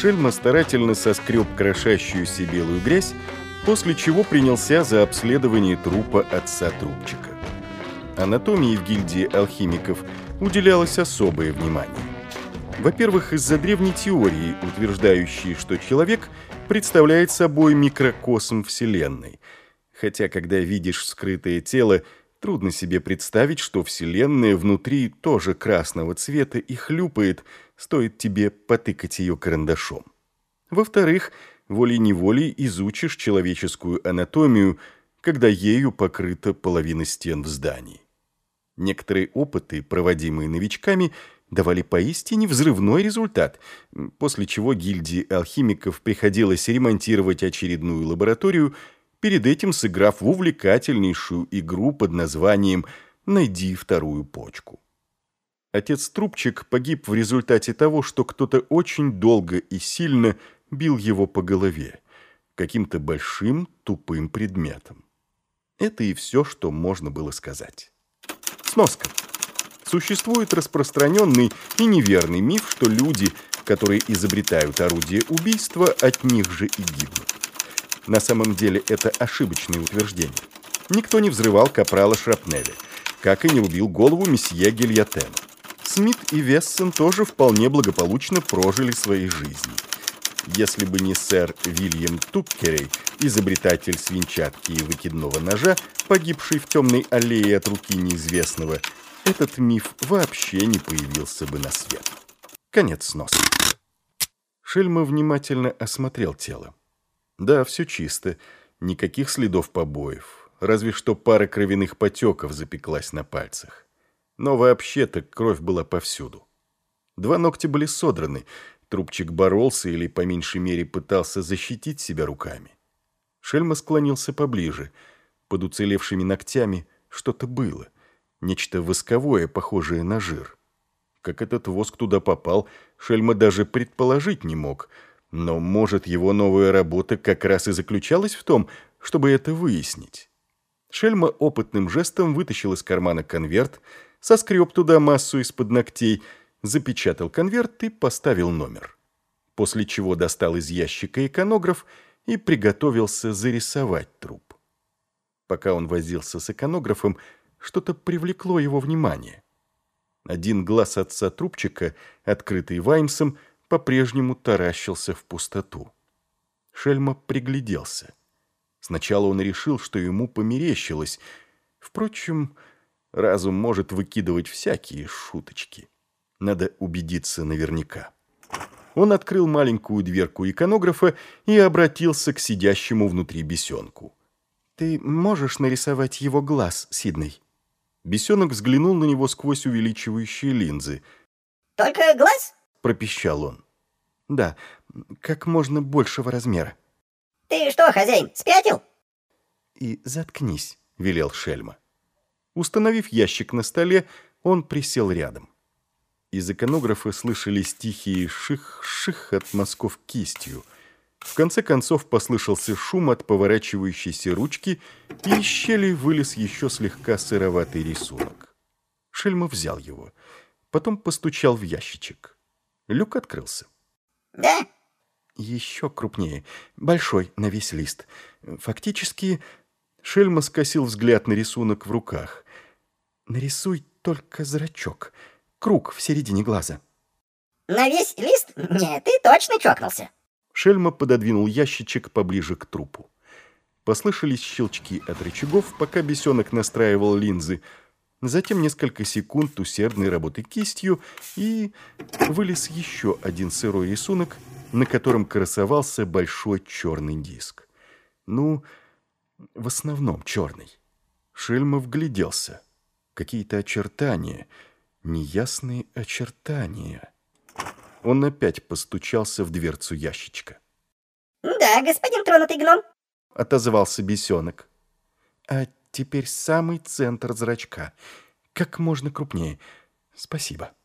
Шельма старательно соскреб крошащуюся белую грязь, после чего принялся за обследование трупа отца трубчика. Анатомии в гильдии алхимиков уделялось особое внимание. Во-первых, из-за древней теории, утверждающей, что человек представляет собой микрокосм Вселенной. Хотя, когда видишь скрытое тело, трудно себе представить, что Вселенная внутри тоже красного цвета и хлюпает, стоит тебе потыкать ее карандашом. Во-вторых, волей-неволей изучишь человеческую анатомию, когда ею покрыта половина стен в здании. Некоторые опыты, проводимые новичками, давали поистине взрывной результат, после чего гильдии алхимиков приходилось ремонтировать очередную лабораторию, перед этим сыграв в увлекательнейшую игру под названием «Найди вторую почку». Отец Трубчик погиб в результате того, что кто-то очень долго и сильно бил его по голове каким-то большим тупым предметом. Это и все, что можно было сказать. Сноска. Существует распространенный и неверный миф, что люди, которые изобретают орудие убийства, от них же и гибнут. На самом деле это ошибочное утверждение. Никто не взрывал капрала Шрапнеля, как и не убил голову месье Гильотена. Смит и Вессон тоже вполне благополучно прожили свои жизни. Если бы не сэр Вильям Туккерей, изобретатель свинчатки и выкидного ножа, погибший в темной аллее от руки неизвестного, этот миф вообще не появился бы на свет. Конец сноса. Шельма внимательно осмотрел тело. Да, все чисто, никаких следов побоев, разве что пара кровяных потеков запеклась на пальцах. Но вообще-то кровь была повсюду. Два ногтя были содраны, Трубчик боролся или, по меньшей мере, пытался защитить себя руками. Шельма склонился поближе. Под уцелевшими ногтями что-то было. Нечто восковое, похожее на жир. Как этот воск туда попал, Шельма даже предположить не мог. Но, может, его новая работа как раз и заключалась в том, чтобы это выяснить. Шельма опытным жестом вытащил из кармана конверт, соскреб туда массу из-под ногтей – запечатал конверт и поставил номер. После чего достал из ящика иконограф и приготовился зарисовать труп. Пока он возился с иконографом, что-то привлекло его внимание. Один глаз отца трубчика, открытый Ваймсом, по-прежнему таращился в пустоту. Шельма пригляделся. Сначала он решил, что ему померещилось. Впрочем, разум может выкидывать всякие шуточки. Надо убедиться наверняка. Он открыл маленькую дверку иконографа и обратился к сидящему внутри бесенку. «Ты можешь нарисовать его глаз, Сидней?» Бесенок взглянул на него сквозь увеличивающие линзы. «Только глаз?» – пропищал он. «Да, как можно большего размера». «Ты что, хозяин, спятил?» «И заткнись», – велел Шельма. Установив ящик на столе, он присел рядом. Из иконографа слышались тихие ших-ших от мазков кистью. В конце концов послышался шум от поворачивающейся ручки, и из щели вылез еще слегка сыроватый рисунок. Шельма взял его, потом постучал в ящичек. Люк открылся. «Да?» «Еще крупнее, большой на весь лист. Фактически...» Шельма скосил взгляд на рисунок в руках. «Нарисуй только зрачок» круг в середине глаза. На весь лист? Нет, ты точно чокнулся. Шельма пододвинул ящичек поближе к трупу. Послышались щелчки от рычагов, пока бесенок настраивал линзы. Затем несколько секунд усердной работы кистью, и вылез еще один сырой рисунок, на котором красовался большой черный диск. Ну, в основном черный. Шельма вгляделся. Какие-то очертания — неясные очертания. Он опять постучался в дверцу ящичка. «Да, господин тронутый гном», — отозвался бесенок. «А теперь самый центр зрачка. Как можно крупнее. Спасибо».